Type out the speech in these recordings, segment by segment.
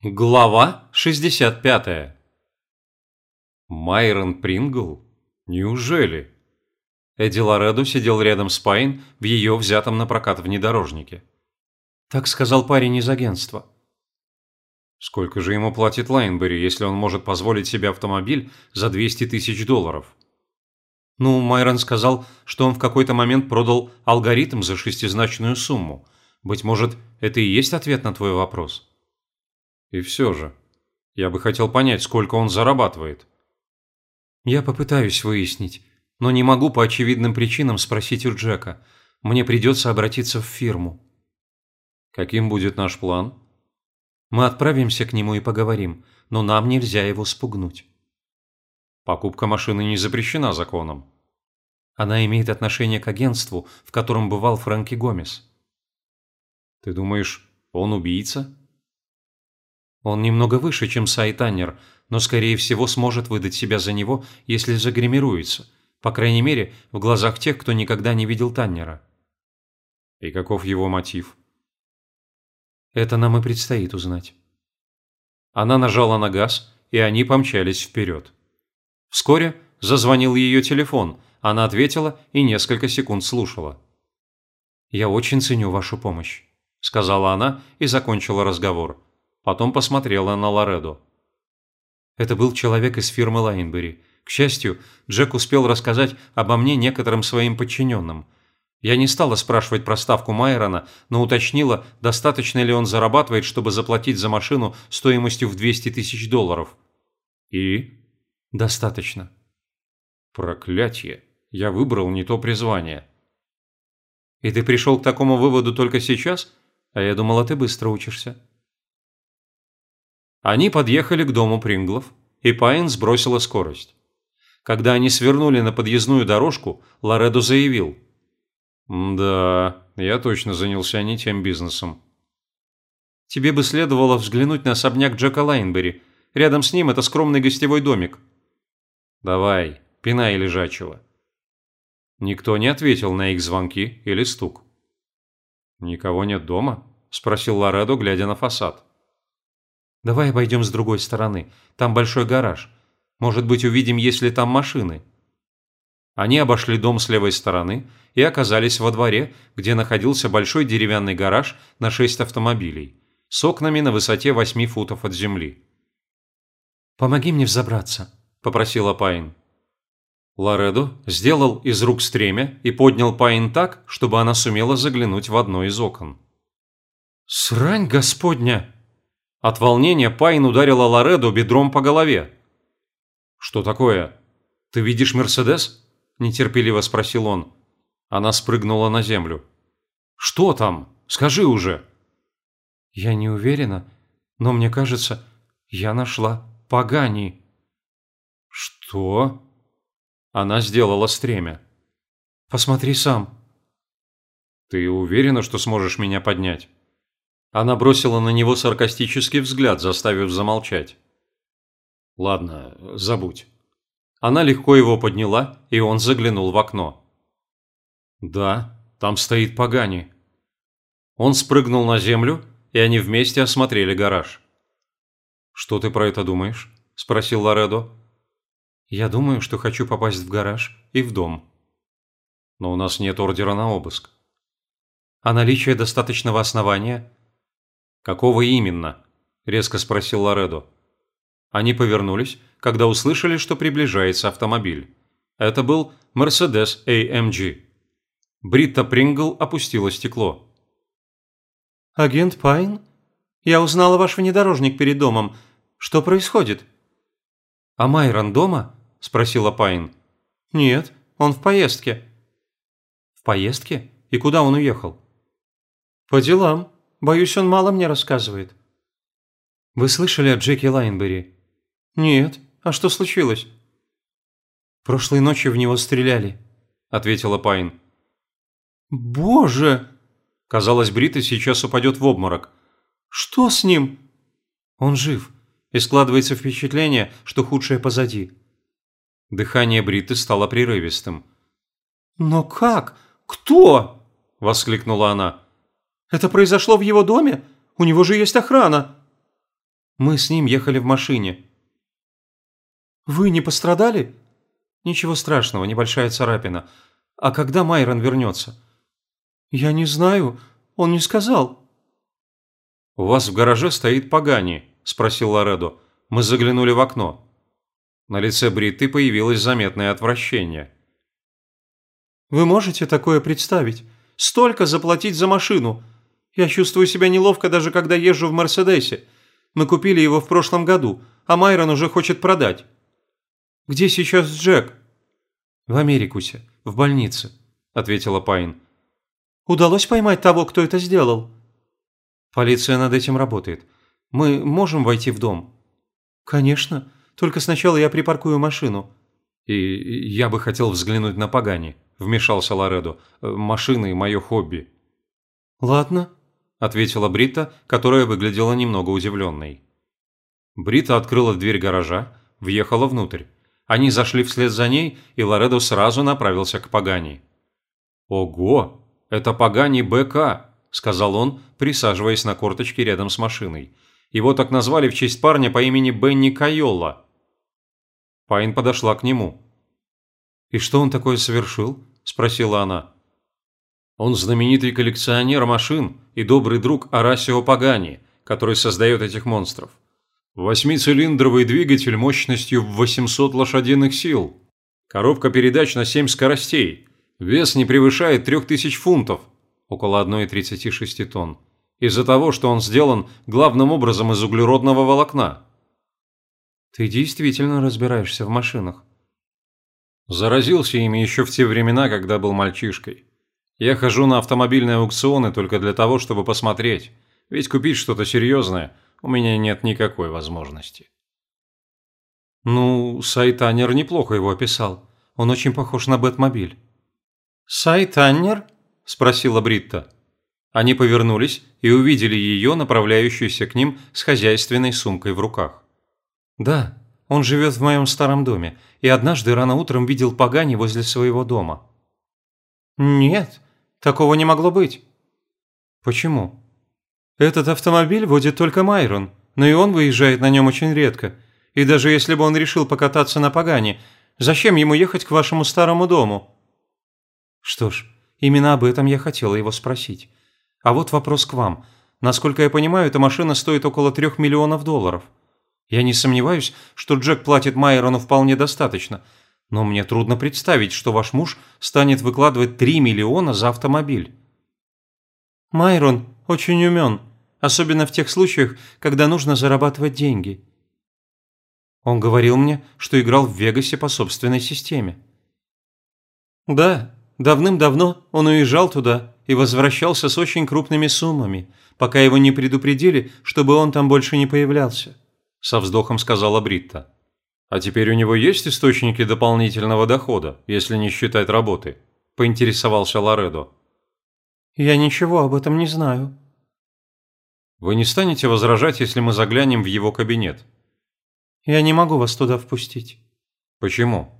Глава 65. Майрон Прингл? Неужели? Эдди Лоредо сидел рядом с Пайн в ее взятом на прокат внедорожнике. Так сказал парень из агентства. Сколько же ему платит Лайнбери, если он может позволить себе автомобиль за 200 тысяч долларов? Ну, Майрон сказал, что он в какой-то момент продал алгоритм за шестизначную сумму. Быть может, это и есть ответ на твой вопрос? И все же, я бы хотел понять, сколько он зарабатывает. Я попытаюсь выяснить, но не могу по очевидным причинам спросить у Джека. Мне придется обратиться в фирму. Каким будет наш план? Мы отправимся к нему и поговорим, но нам нельзя его спугнуть. Покупка машины не запрещена законом. Она имеет отношение к агентству, в котором бывал Фрэнки Гомес. Ты думаешь, он убийца? Он немного выше, чем Сайтанер, но, скорее всего, сможет выдать себя за него, если загримируется. По крайней мере, в глазах тех, кто никогда не видел Таннера. И каков его мотив? Это нам и предстоит узнать. Она нажала на газ, и они помчались вперед. Вскоре зазвонил ее телефон. Она ответила и несколько секунд слушала. «Я очень ценю вашу помощь», – сказала она и закончила разговор потом посмотрела на Лоредо. Это был человек из фирмы Лайнбери. К счастью, Джек успел рассказать обо мне некоторым своим подчиненным. Я не стала спрашивать про ставку Майрона, но уточнила, достаточно ли он зарабатывает, чтобы заплатить за машину стоимостью в 200 тысяч долларов. И? Достаточно. Проклятье. Я выбрал не то призвание. И ты пришел к такому выводу только сейчас? А я думала, ты быстро учишься. Они подъехали к дому Принглов, и Пайн сбросила скорость. Когда они свернули на подъездную дорожку, Лоредо заявил. «Да, я точно занялся не тем бизнесом». «Тебе бы следовало взглянуть на особняк Джека Лайнбери. Рядом с ним это скромный гостевой домик». «Давай, пинай лежачего». Никто не ответил на их звонки или стук. «Никого нет дома?» – спросил Лоредо, глядя на фасад. Давай обойдем с другой стороны. Там большой гараж. Может быть, увидим, есть ли там машины». Они обошли дом с левой стороны и оказались во дворе, где находился большой деревянный гараж на шесть автомобилей, с окнами на высоте восьми футов от земли. «Помоги мне взобраться», – попросила Пайн. Лоредо сделал из рук стремя и поднял Пайн так, чтобы она сумела заглянуть в одно из окон. «Срань господня!» От волнения Пайн ударила Лоредо бедром по голове. «Что такое? Ты видишь Мерседес?» – нетерпеливо спросил он. Она спрыгнула на землю. «Что там? Скажи уже!» «Я не уверена, но мне кажется, я нашла Пагани». «Что?» Она сделала стремя. «Посмотри сам». «Ты уверена, что сможешь меня поднять?» Она бросила на него саркастический взгляд, заставив замолчать. «Ладно, забудь». Она легко его подняла, и он заглянул в окно. «Да, там стоит Пагани». Он спрыгнул на землю, и они вместе осмотрели гараж. «Что ты про это думаешь?» – спросил Лоредо. «Я думаю, что хочу попасть в гараж и в дом». «Но у нас нет ордера на обыск». «А наличие достаточного основания «Какого именно?» – резко спросил Лоредо. Они повернулись, когда услышали, что приближается автомобиль. Это был Mercedes AMG. Бритта Прингл опустила стекло. «Агент Пайн? Я узнала ваш внедорожник перед домом. Что происходит?» «А Майрон дома?» – спросила Пайн. «Нет, он в поездке». «В поездке? И куда он уехал?» «По делам», Боюсь, он мало мне рассказывает». «Вы слышали о Джеке Лайнбери?» «Нет. А что случилось?» «Прошлой ночью в него стреляли», – ответила Пайн. «Боже!» Казалось, Брита сейчас упадет в обморок. «Что с ним?» «Он жив, и складывается впечатление, что худшее позади». Дыхание Бриты стало прерывистым. «Но как? Кто?» – воскликнула она. Это произошло в его доме? У него же есть охрана!» Мы с ним ехали в машине». «Вы не пострадали?» «Ничего страшного, небольшая царапина. А когда Майрон вернется?» «Я не знаю. Он не сказал». «У вас в гараже стоит Пагани», – спросил Лоредо. «Мы заглянули в окно». На лице Бритты появилось заметное отвращение. «Вы можете такое представить? Столько заплатить за машину! Я чувствую себя неловко, даже когда езжу в Мерседесе. Мы купили его в прошлом году, а Майрон уже хочет продать. Где сейчас Джек?» «В Америкусе, в больнице», – ответила Пайн. «Удалось поймать того, кто это сделал?» «Полиция над этим работает. Мы можем войти в дом?» «Конечно. Только сначала я припаркую машину». «И я бы хотел взглянуть на Пагани», – вмешался Лоредо. «Машины – мое хобби». «Ладно», – ответила Брита, которая выглядела немного удивленной. Брита открыла дверь гаража, въехала внутрь. Они зашли вслед за ней, и Лоредо сразу направился к Пагани. «Ого! Это Пагани БК!» – сказал он, присаживаясь на корточки рядом с машиной. Его так назвали в честь парня по имени Бенни Кайолла. Пайн подошла к нему. «И что он такое совершил?» – спросила она. «Он знаменитый коллекционер машин и добрый друг Арасио Пагани, который создает этих монстров. Восьмицилиндровый двигатель мощностью в 800 лошадиных сил. Коробка передач на 7 скоростей. Вес не превышает 3000 фунтов, около 1,36 тонн. Из-за того, что он сделан главным образом из углеродного волокна. Ты действительно разбираешься в машинах. Заразился ими еще в те времена, когда был мальчишкой. Я хожу на автомобильные аукционы только для того, чтобы посмотреть. Ведь купить что-то серьезное у меня нет никакой возможности. Ну, Сайтанер неплохо его описал. Он очень похож на Бэтмобиль. «Сайтанер?» – спросила Бритта. Они повернулись и увидели ее, направляющуюся к ним с хозяйственной сумкой в руках. «Да, он живет в моем старом доме, и однажды рано утром видел Пагани возле своего дома». «Нет, такого не могло быть». «Почему?» «Этот автомобиль водит только Майрон, но и он выезжает на нем очень редко. И даже если бы он решил покататься на Пагани, зачем ему ехать к вашему старому дому?» «Что ж, именно об этом я хотела его спросить. А вот вопрос к вам. Насколько я понимаю, эта машина стоит около трех миллионов долларов». Я не сомневаюсь, что Джек платит Майрону вполне достаточно, но мне трудно представить, что ваш муж станет выкладывать 3 миллиона за автомобиль. Майрон очень умен, особенно в тех случаях, когда нужно зарабатывать деньги. Он говорил мне, что играл в Вегасе по собственной системе. Да, давным-давно он уезжал туда и возвращался с очень крупными суммами, пока его не предупредили, чтобы он там больше не появлялся. – со вздохом сказала Бритта. «А теперь у него есть источники дополнительного дохода, если не считать работы?» – поинтересовался Лоредо. «Я ничего об этом не знаю». «Вы не станете возражать, если мы заглянем в его кабинет?» «Я не могу вас туда впустить». «Почему?»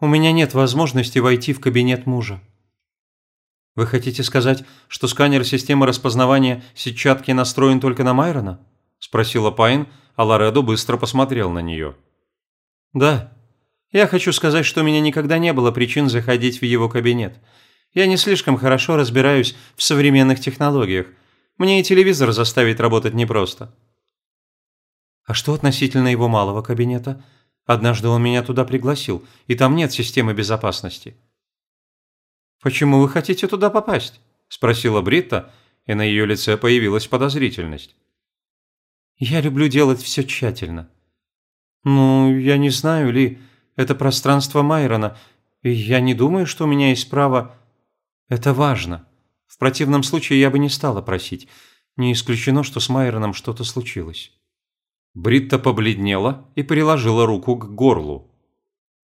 «У меня нет возможности войти в кабинет мужа». «Вы хотите сказать, что сканер системы распознавания сетчатки настроен только на Майрона?» – спросила Пайн, а Лоредо быстро посмотрел на нее. «Да. Я хочу сказать, что у меня никогда не было причин заходить в его кабинет. Я не слишком хорошо разбираюсь в современных технологиях. Мне и телевизор заставить работать непросто». «А что относительно его малого кабинета? Однажды он меня туда пригласил, и там нет системы безопасности». «Почему вы хотите туда попасть?» – спросила Бритта, и на ее лице появилась подозрительность. Я люблю делать все тщательно. Ну, я не знаю, Ли, это пространство Майрона, и я не думаю, что у меня есть право... Это важно. В противном случае я бы не стала просить. Не исключено, что с Майроном что-то случилось. Бритта побледнела и приложила руку к горлу.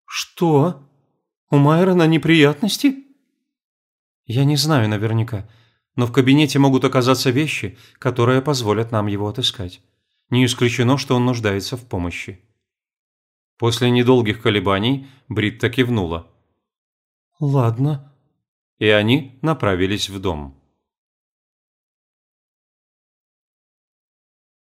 «Что? У Майрона неприятности?» «Я не знаю наверняка, но в кабинете могут оказаться вещи, которые позволят нам его отыскать. Не исключено, что он нуждается в помощи. После недолгих колебаний Бритта кивнула. «Ладно». И они направились в дом.